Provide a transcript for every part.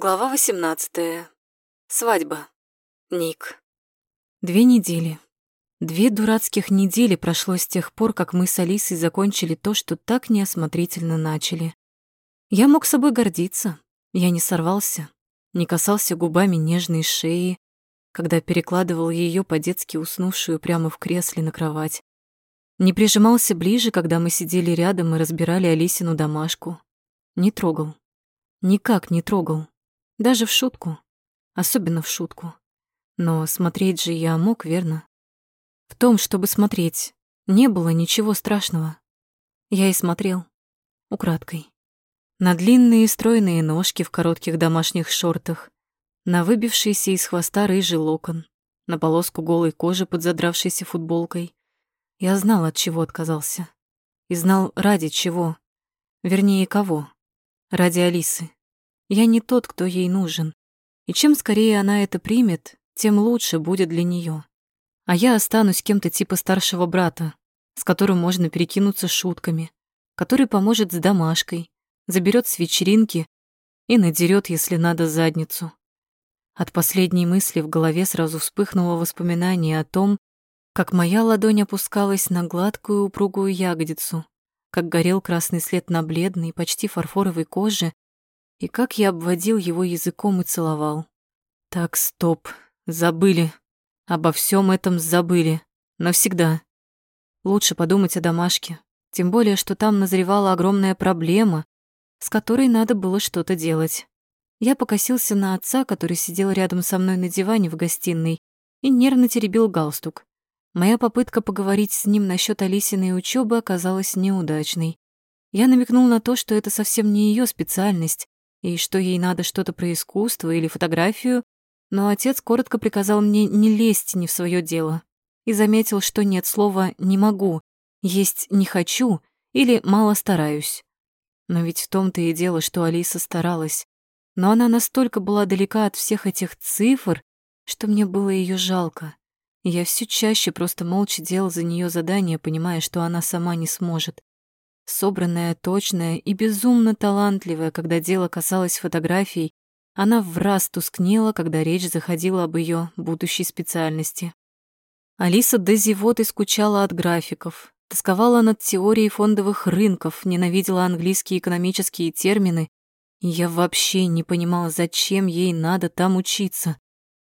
Глава 18. Свадьба. Ник. Две недели. Две дурацких недели прошло с тех пор, как мы с Алисой закончили то, что так неосмотрительно начали. Я мог собой гордиться. Я не сорвался, не касался губами нежной шеи, когда перекладывал ее по-детски уснувшую прямо в кресле на кровать. Не прижимался ближе, когда мы сидели рядом и разбирали Алисину домашку. Не трогал. Никак не трогал. Даже в шутку. Особенно в шутку. Но смотреть же я мог, верно? В том, чтобы смотреть, не было ничего страшного. Я и смотрел. Украдкой. На длинные стройные ножки в коротких домашних шортах, на выбившийся из хвоста рыжий локон, на полоску голой кожи под задравшейся футболкой. Я знал, от чего отказался. И знал, ради чего. Вернее, кого. Ради Алисы. Я не тот, кто ей нужен. И чем скорее она это примет, тем лучше будет для нее. А я останусь кем-то типа старшего брата, с которым можно перекинуться шутками, который поможет с домашкой, заберет с вечеринки и надерет, если надо, задницу. От последней мысли в голове сразу вспыхнуло воспоминание о том, как моя ладонь опускалась на гладкую упругую ягодицу, как горел красный след на бледной, почти фарфоровой коже, и как я обводил его языком и целовал. Так, стоп, забыли. Обо всем этом забыли. Навсегда. Лучше подумать о домашке. Тем более, что там назревала огромная проблема, с которой надо было что-то делать. Я покосился на отца, который сидел рядом со мной на диване в гостиной и нервно теребил галстук. Моя попытка поговорить с ним насчет Алисиной учебы оказалась неудачной. Я намекнул на то, что это совсем не ее специальность, и что ей надо что-то про искусство или фотографию, но отец коротко приказал мне не лезть не в свое дело и заметил, что нет слова «не могу», есть «не хочу» или «мало стараюсь». Но ведь в том-то и дело, что Алиса старалась. Но она настолько была далека от всех этих цифр, что мне было ее жалко. я все чаще просто молча делал за нее задания, понимая, что она сама не сможет собранная, точная и безумно талантливая, когда дело касалось фотографий, она в раз тускнела, когда речь заходила об ее будущей специальности. Алиса до зевоты скучала от графиков, тосковала над теорией фондовых рынков, ненавидела английские экономические термины, и я вообще не понимала, зачем ей надо там учиться.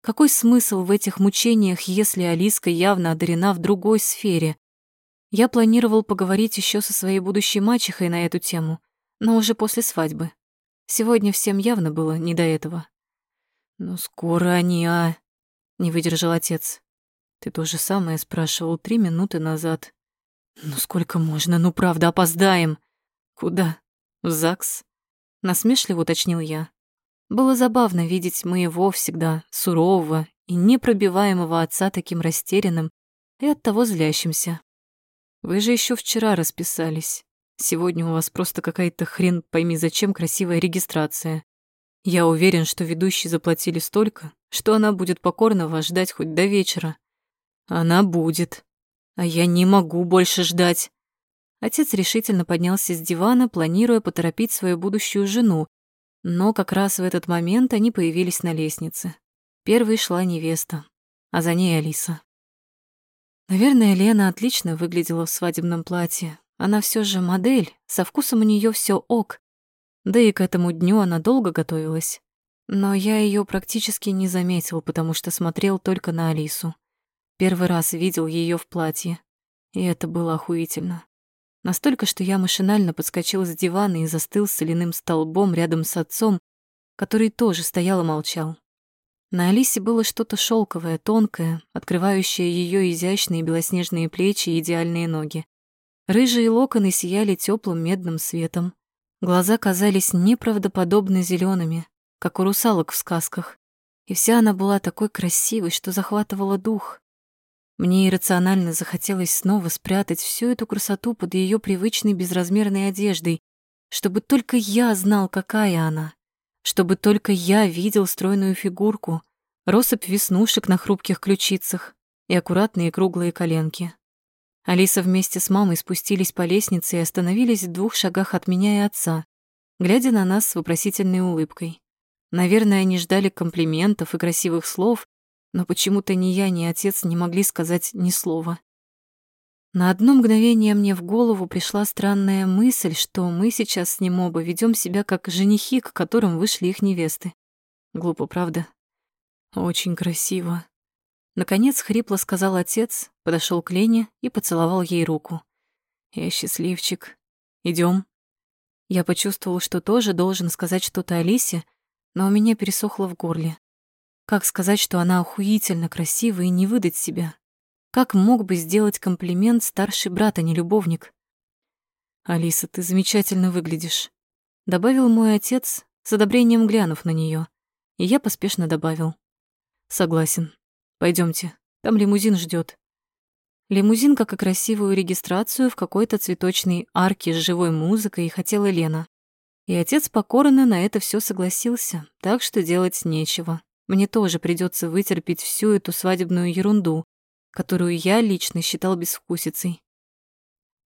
Какой смысл в этих мучениях, если Алиска явно одарена в другой сфере? Я планировал поговорить еще со своей будущей мачехой на эту тему, но уже после свадьбы. Сегодня всем явно было не до этого. «Ну, скоро они, а...» — не выдержал отец. «Ты то же самое спрашивал три минуты назад». «Ну, сколько можно? Ну, правда, опоздаем!» «Куда? В ЗАГС?» — насмешливо уточнил я. Было забавно видеть моего всегда сурового и непробиваемого отца таким растерянным и оттого злящимся. Вы же еще вчера расписались. Сегодня у вас просто какая-то хрен пойми зачем красивая регистрация. Я уверен, что ведущие заплатили столько, что она будет покорно вас ждать хоть до вечера. Она будет. А я не могу больше ждать. Отец решительно поднялся с дивана, планируя поторопить свою будущую жену, но как раз в этот момент они появились на лестнице. Первой шла невеста, а за ней Алиса. Наверное, Лена отлично выглядела в свадебном платье. Она все же модель, со вкусом у нее все ок. Да и к этому дню она долго готовилась. Но я ее практически не заметил, потому что смотрел только на Алису. Первый раз видел ее в платье, и это было охуительно. Настолько, что я машинально подскочил с дивана и застыл соляным столбом рядом с отцом, который тоже стоял и молчал. На Алисе было что-то шелковое, тонкое, открывающее ее изящные белоснежные плечи и идеальные ноги. Рыжие локоны сияли теплым медным светом. Глаза казались неправдоподобно зелеными, как у русалок в сказках. И вся она была такой красивой, что захватывала дух. Мне иррационально захотелось снова спрятать всю эту красоту под ее привычной безразмерной одеждой, чтобы только я знал, какая она чтобы только я видел стройную фигурку, россыпь веснушек на хрупких ключицах и аккуратные круглые коленки. Алиса вместе с мамой спустились по лестнице и остановились в двух шагах от меня и отца, глядя на нас с вопросительной улыбкой. Наверное, они ждали комплиментов и красивых слов, но почему-то ни я, ни отец не могли сказать ни слова. На одно мгновение мне в голову пришла странная мысль, что мы сейчас с ним оба ведем себя как женихи, к которым вышли их невесты. Глупо, правда? Очень красиво. Наконец хрипло сказал отец, подошел к Лене и поцеловал ей руку. Я счастливчик. Идем. Я почувствовал, что тоже должен сказать что-то Алисе, но у меня пересохло в горле. Как сказать, что она охуительно красива и не выдать себя? Как мог бы сделать комплимент старший брат, а не любовник? «Алиса, ты замечательно выглядишь», — добавил мой отец, с одобрением глянув на нее, и я поспешно добавил. «Согласен. Пойдемте, там лимузин ждет. Лимузин, как и красивую регистрацию в какой-то цветочной арке с живой музыкой, хотела Лена. И отец покорно на это все согласился, так что делать нечего. Мне тоже придется вытерпеть всю эту свадебную ерунду, которую я лично считал безвкусицей.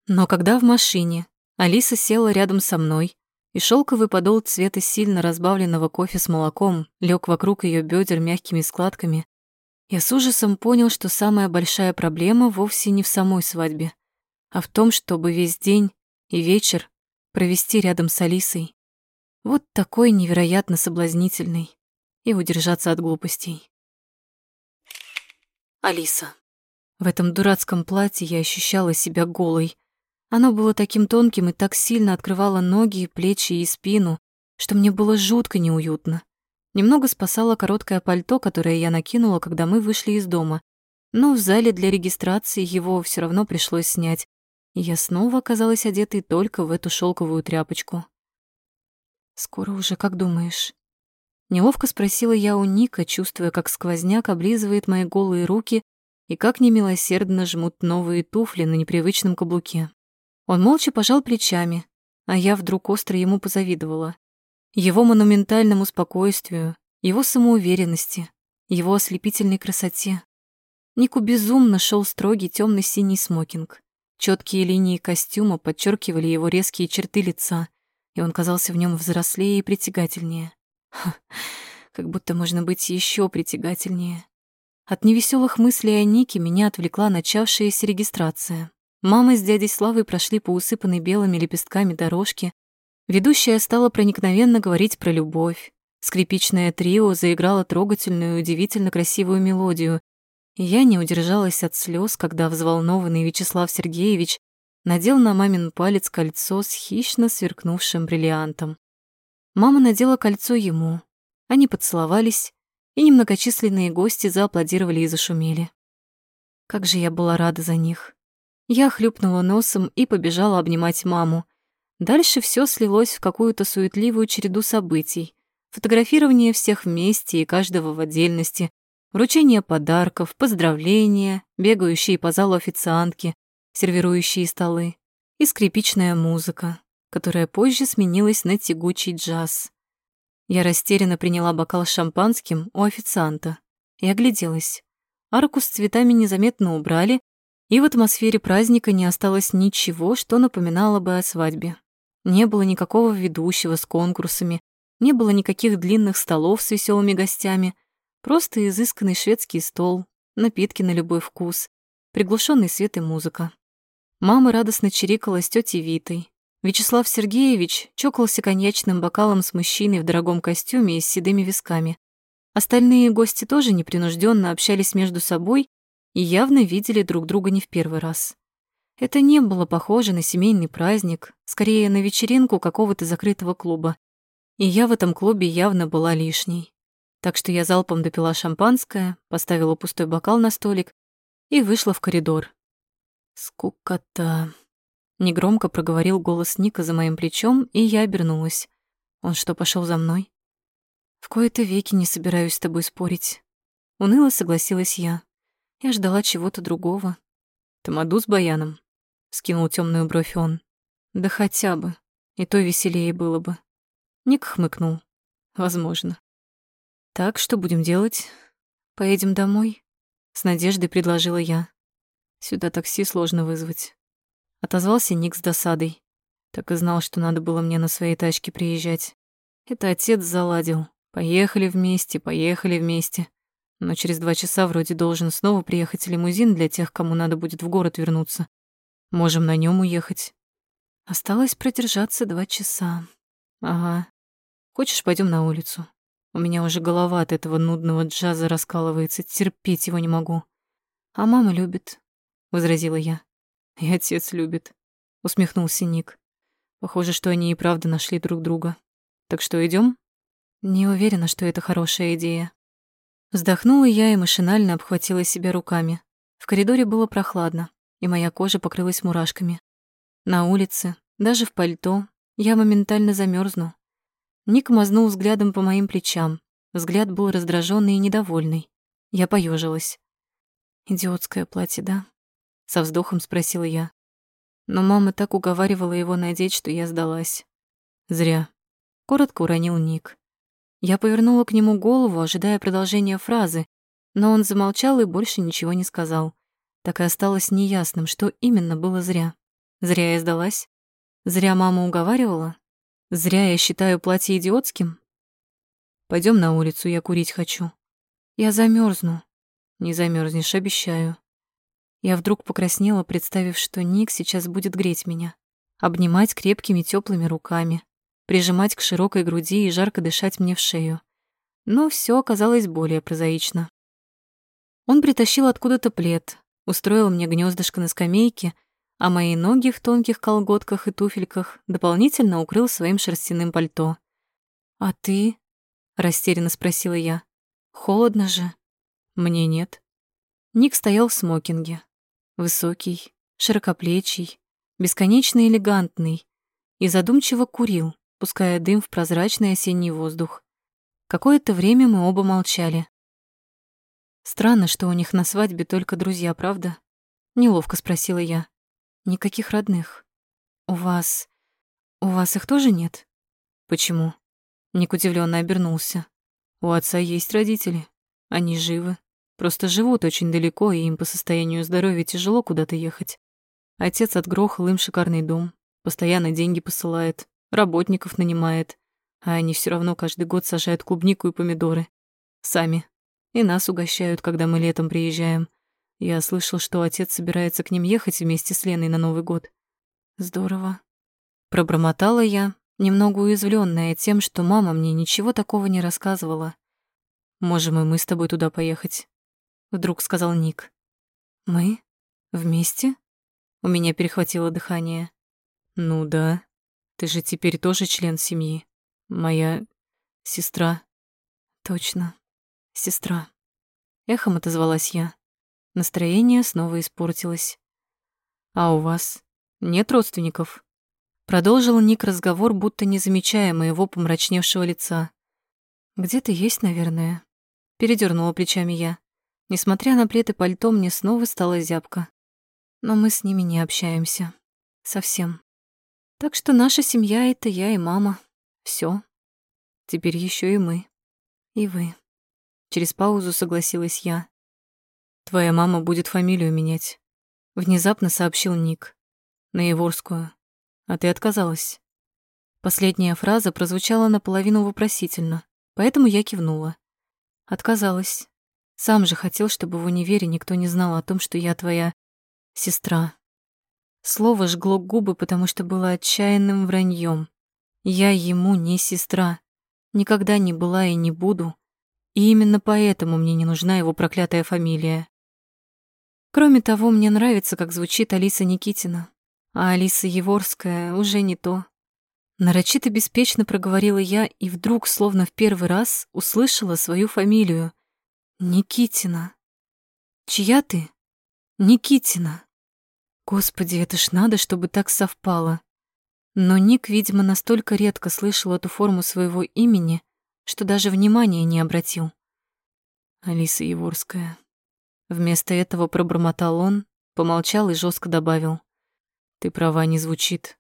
Но когда в машине Алиса села рядом со мной, и шелковый подол цвета сильно разбавленного кофе с молоком лег вокруг ее бедер мягкими складками, я с ужасом понял, что самая большая проблема вовсе не в самой свадьбе, а в том, чтобы весь день и вечер провести рядом с Алисой. Вот такой невероятно соблазнительный и удержаться от глупостей. Алиса. В этом дурацком платье я ощущала себя голой. Оно было таким тонким и так сильно открывало ноги, плечи и спину, что мне было жутко неуютно. Немного спасало короткое пальто, которое я накинула, когда мы вышли из дома. Но в зале для регистрации его все равно пришлось снять, и я снова оказалась одетой только в эту шелковую тряпочку. «Скоро уже, как думаешь?» Неловко спросила я у Ника, чувствуя, как сквозняк облизывает мои голые руки и как немилосердно жмут новые туфли на непривычном каблуке. Он молча пожал плечами, а я вдруг остро ему позавидовала. Его монументальному спокойствию, его самоуверенности, его ослепительной красоте. Нику безумно шел строгий темно синий смокинг. Четкие линии костюма подчеркивали его резкие черты лица, и он казался в нем взрослее и притягательнее. Ха, как будто можно быть еще притягательнее. От невеселых мыслей о Нике меня отвлекла начавшаяся регистрация. Мама с дядей Славой прошли по усыпанной белыми лепестками дорожке. Ведущая стала проникновенно говорить про любовь. Скрипичное трио заиграло трогательную и удивительно красивую мелодию. И я не удержалась от слез, когда взволнованный Вячеслав Сергеевич надел на мамин палец кольцо с хищно сверкнувшим бриллиантом. Мама надела кольцо ему. Они поцеловались, и немногочисленные гости зааплодировали и зашумели. Как же я была рада за них. Я хлюпнула носом и побежала обнимать маму. Дальше все слилось в какую-то суетливую череду событий. Фотографирование всех вместе и каждого в отдельности, вручение подарков, поздравления, бегающие по залу официантки, сервирующие столы и скрипичная музыка, которая позже сменилась на тягучий джаз. Я растерянно приняла бокал с шампанским у официанта и огляделась. Арку с цветами незаметно убрали, и в атмосфере праздника не осталось ничего, что напоминало бы о свадьбе. Не было никакого ведущего с конкурсами, не было никаких длинных столов с веселыми гостями, просто изысканный шведский стол, напитки на любой вкус, приглушенный свет и музыка. Мама радостно чирикала с тетей Витой, Вячеслав Сергеевич чокался коньячным бокалом с мужчиной в дорогом костюме и с седыми висками. Остальные гости тоже непринужденно общались между собой и явно видели друг друга не в первый раз. Это не было похоже на семейный праздник, скорее на вечеринку какого-то закрытого клуба. И я в этом клубе явно была лишней. Так что я залпом допила шампанское, поставила пустой бокал на столик и вышла в коридор. Скукота. Негромко проговорил голос Ника за моим плечом, и я обернулась. Он что, пошел за мной? В кои-то веки не собираюсь с тобой спорить. Уныло согласилась я. Я ждала чего-то другого. Тамаду с баяном. Скинул темную бровь он. Да хотя бы. И то веселее было бы. Ник хмыкнул. Возможно. Так, что будем делать? Поедем домой? С надеждой предложила я. Сюда такси сложно вызвать. Отозвался Ник с досадой. Так и знал, что надо было мне на своей тачке приезжать. Это отец заладил, Поехали вместе, поехали вместе. Но через два часа вроде должен снова приехать лимузин для тех, кому надо будет в город вернуться. Можем на нем уехать. Осталось продержаться два часа. Ага. Хочешь, пойдем на улицу? У меня уже голова от этого нудного джаза раскалывается, терпеть его не могу. А мама любит, возразила я. И отец любит, усмехнулся Ник. Похоже, что они и правда нашли друг друга. Так что идем? Не уверена, что это хорошая идея. Вздохнула я и машинально обхватила себя руками. В коридоре было прохладно, и моя кожа покрылась мурашками. На улице, даже в пальто, я моментально замерзну. Ник мазнул взглядом по моим плечам. Взгляд был раздраженный и недовольный. Я поежилась. «Идиотское платье, да?» Со вздохом спросила я. Но мама так уговаривала его надеть, что я сдалась. Зря. Коротко уронил Ник. Я повернула к нему голову, ожидая продолжения фразы, но он замолчал и больше ничего не сказал. Так и осталось неясным, что именно было зря. Зря я сдалась? Зря мама уговаривала? Зря я считаю платье идиотским. Пойдем на улицу, я курить хочу. Я замерзну. Не замерзнешь, обещаю. Я вдруг покраснела, представив, что Ник сейчас будет греть меня, обнимать крепкими теплыми руками, прижимать к широкой груди и жарко дышать мне в шею. Но все оказалось более прозаично. Он притащил откуда-то плед, устроил мне гнездышко на скамейке а мои ноги в тонких колготках и туфельках дополнительно укрыл своим шерстяным пальто. «А ты?» — растерянно спросила я. «Холодно же». «Мне нет». Ник стоял в смокинге. Высокий, широкоплечий, бесконечно элегантный и задумчиво курил, пуская дым в прозрачный осенний воздух. Какое-то время мы оба молчали. Странно, что у них на свадьбе только друзья, правда? Неловко спросила я. Никаких родных. У вас... У вас их тоже нет? Почему? Ник удивленно обернулся. У отца есть родители. Они живы. Просто живут очень далеко, и им по состоянию здоровья тяжело куда-то ехать. Отец отгрохал им шикарный дом, постоянно деньги посылает, работников нанимает, а они все равно каждый год сажают клубнику и помидоры. Сами. И нас угощают, когда мы летом приезжаем. Я слышал, что отец собирается к ним ехать вместе с Леной на Новый год. Здорово. Пробормотала я, немного уязвленная тем, что мама мне ничего такого не рассказывала. «Можем и мы с тобой туда поехать», — вдруг сказал Ник. «Мы? Вместе?» У меня перехватило дыхание. «Ну да, ты же теперь тоже член семьи. Моя сестра». «Точно, сестра». Эхом отозвалась я. Настроение снова испортилось. «А у вас нет родственников?» Продолжил Ник разговор, будто не замечая моего помрачневшего лица. «Где-то есть, наверное». Передернула плечами я. Несмотря на плед и пальто, мне снова стало зябко. Но мы с ними не общаемся. Совсем. Так что наша семья — это я и мама. Все. Теперь еще и мы. И вы. Через паузу согласилась я. «Твоя мама будет фамилию менять», — внезапно сообщил Ник. «На Еворскую. А ты отказалась». Последняя фраза прозвучала наполовину вопросительно, поэтому я кивнула. Отказалась. Сам же хотел, чтобы в универе никто не знал о том, что я твоя сестра. Слово жгло губы, потому что было отчаянным враньем. Я ему не сестра. Никогда не была и не буду. И именно поэтому мне не нужна его проклятая фамилия. Кроме того, мне нравится, как звучит Алиса Никитина. А Алиса Еворская уже не то. Нарочито беспечно проговорила я и вдруг, словно в первый раз, услышала свою фамилию. Никитина. Чья ты? Никитина. Господи, это ж надо, чтобы так совпало. Но Ник, видимо, настолько редко слышал эту форму своего имени, что даже внимания не обратил. Алиса Еворская. Вместо этого пробормотал он, помолчал и жестко добавил. «Ты права, не звучит.